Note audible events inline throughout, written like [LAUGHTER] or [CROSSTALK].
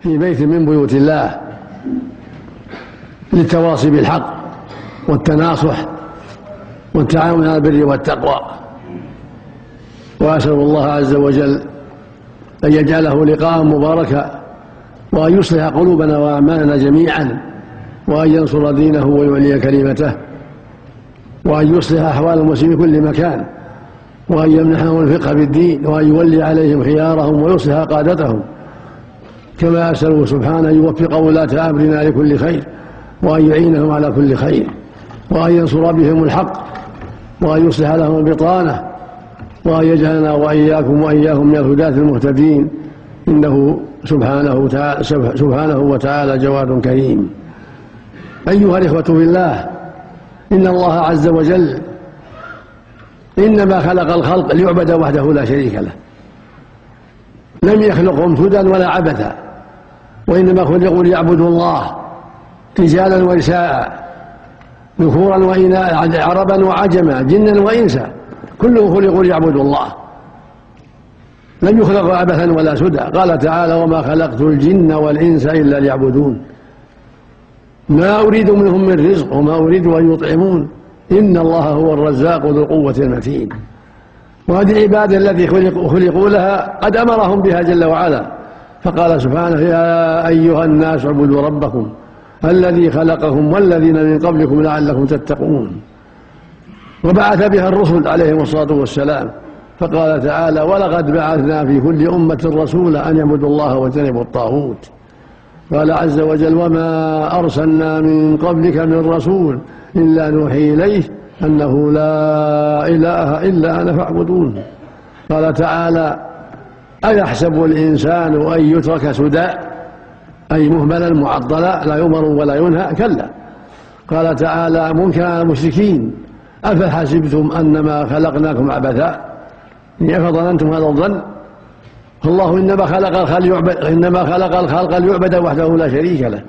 في بيت من بيوت الله للتواصي بالحق والتناصح والتعاون على البر والتقوى. وأسأل الله عز وجل أن يجعله لقاء مباركا وأن يصلح قلوبنا وأعمالنا جميعا وأن ينصر دينه ويعلي كلمته وأن يصلح أحوال المسلمين في كل مكان وأن يمنحهم الفقه في الدين وأن يولي عليهم خيارهم ويصلح قادتهم كما أسأله سبحانه أن يوفق ولاة أمرنا لكل خير وأن يعينهم على كل خير وأن ينصر بهم الحق وأن يصلح لهم البطانة وأن يجعلنا وإياكم وإياهم من الهداة المهتدين. إنه سبحانه تعالى سبحانه وتعالى جواد كريم. أيها الإخوة في الله إن الله عز وجل إنما خلق الخلق ليعبد وحده لا شريك له. لم يخلقهم سدى ولا عبثا. وإنما خلقوا ليعبدوا الله رجالا ونساء ذكورا وإناثا عربا وعجما جنا وإنسا. كلهم خلقوا ليعبدوا الله. لم يخلقوا عبثا ولا سدى. قال تعالى وما خلقت الجن والإنس إلا ليعبدون. ما أريد منهم من رزق وما أريد أن يطعمون. إن الله هو الرزاق ذو القوة المتين. وهذه العبادة التي خلقوا, خلقوا لها قد أمرهم بها جل وعلا. فقال سبحانه يا أيها الناس اعبدوا ربكم الذي خلقكم والذين من قبلكم لعلكم تتقون. وبعث بها الرسل عليهم الصلاة والسلام. فقال تعالى ولقد بعثنا في كل أمة رسولا أن يعبدوا الله واجتنبوا الطاغوت. قال عز وجل وما أرسلنا من قبلك من رسول إلا نوحي إليه أنه لا إله إلا أنا فاعبدون. قال تعالى أيحسب الإنسان أن يترك سدى أي مهملا معضلا لا يؤمر ولا ينهى كلا. قال تعالى منكر على المشركين أفحسبتم أنما خلقناكم عبثا؟ أفظننتم هذا الظن؟ فالله إنما خلق الخلق ليعبد إنما خلق الخلق ليعبد وحده لا شريك له.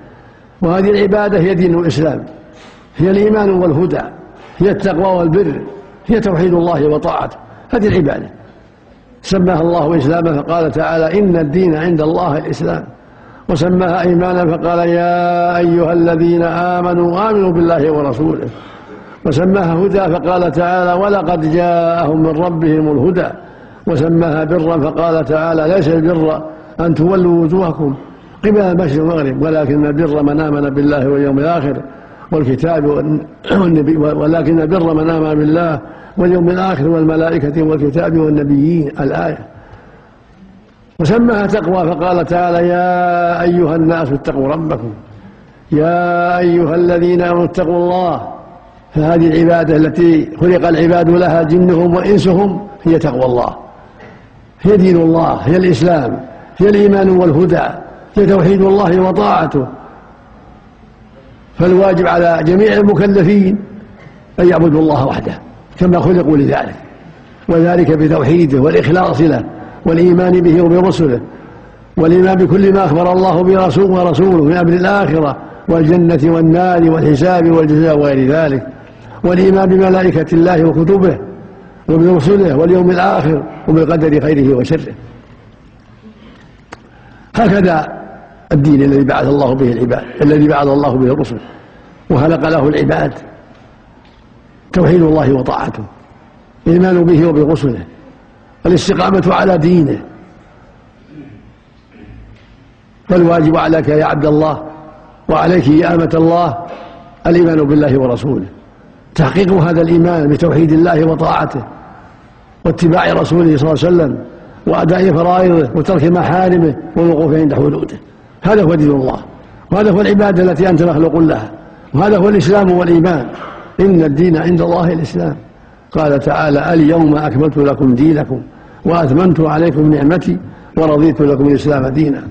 وهذه العبادة هي دين الإسلام هي الإيمان والهدى هي التقوى والبر هي توحيد الله وطاعته. هذه العبادة. سماها الله إسلاما فقال تعالى إن الدين عند الله الإسلام. وسماها إيمانا فقال يا أيها الذين آمنوا آمنوا بالله ورسوله. وسماها هدى فقال تعالى ولقد جاءهم من ربهم الهدى. وسماها برا فقال تعالى ليس البر أن تولوا وجوهكم قبل المشرق والمغرب ولكن البر من آمن بالله واليوم الآخر. والكتاب [CLEARS THROAT] والنبي ولكن البر من آمن بالله واليوم الآخر والملائكة والكتاب والنبيين. الآية. وسماها تقوى فقال تعالى يا أيها الناس اتقوا ربكم. يا أيها الذين آمنوا اتقوا الله. فهذه العبادة التي خلق العباد لها جنهم وإنسهم هي تقوى الله. هي دين الله هي الإسلام هي الإيمان والهدى هي توحيد الله وطاعته. فالواجب على جميع المكلفين أن يعبدوا الله وحده كما خلقوا لذلك. وذلك بتوحيده والإخلاص له والإيمان به وبرسله والإيمان بكل ما أخبر الله برسول ورسوله من أمر الآخرة والجنة والنار والحساب والجزاء وغير ذلك. والإيمان بملائكة الله وكتبه وبرسله واليوم الآخر وبالقدر خيره وشره. هكذا الدين الذي بعث الله به العباد الذي بعث الله به الرسل. وخلق له العباد. توحيد الله وطاعته. الإيمان به وبرسله. الاستقامة على دينه. فالواجب عليك يا عبد الله وعليك يا أمة الله الإيمان بالله ورسوله. تحقيق هذا الإيمان بتوحيد الله وطاعته واتباع رسوله صلى الله عليه وسلم وأداء فرائضه وترك محارمه والوقوف عند حدوده. هذا هو دين الله وهذا هو العبادة التي أنت مخلوق لها وهذا هو الإسلام والإيمان. إن الدين عند الله الإسلام. قال تعالى اليوم أكملت لكم دينكم وأتممت عليكم نعمتي ورضيت لكم الإسلام دينا.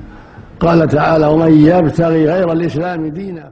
قال تعالى ومن يبتغي غير الإسلام دينا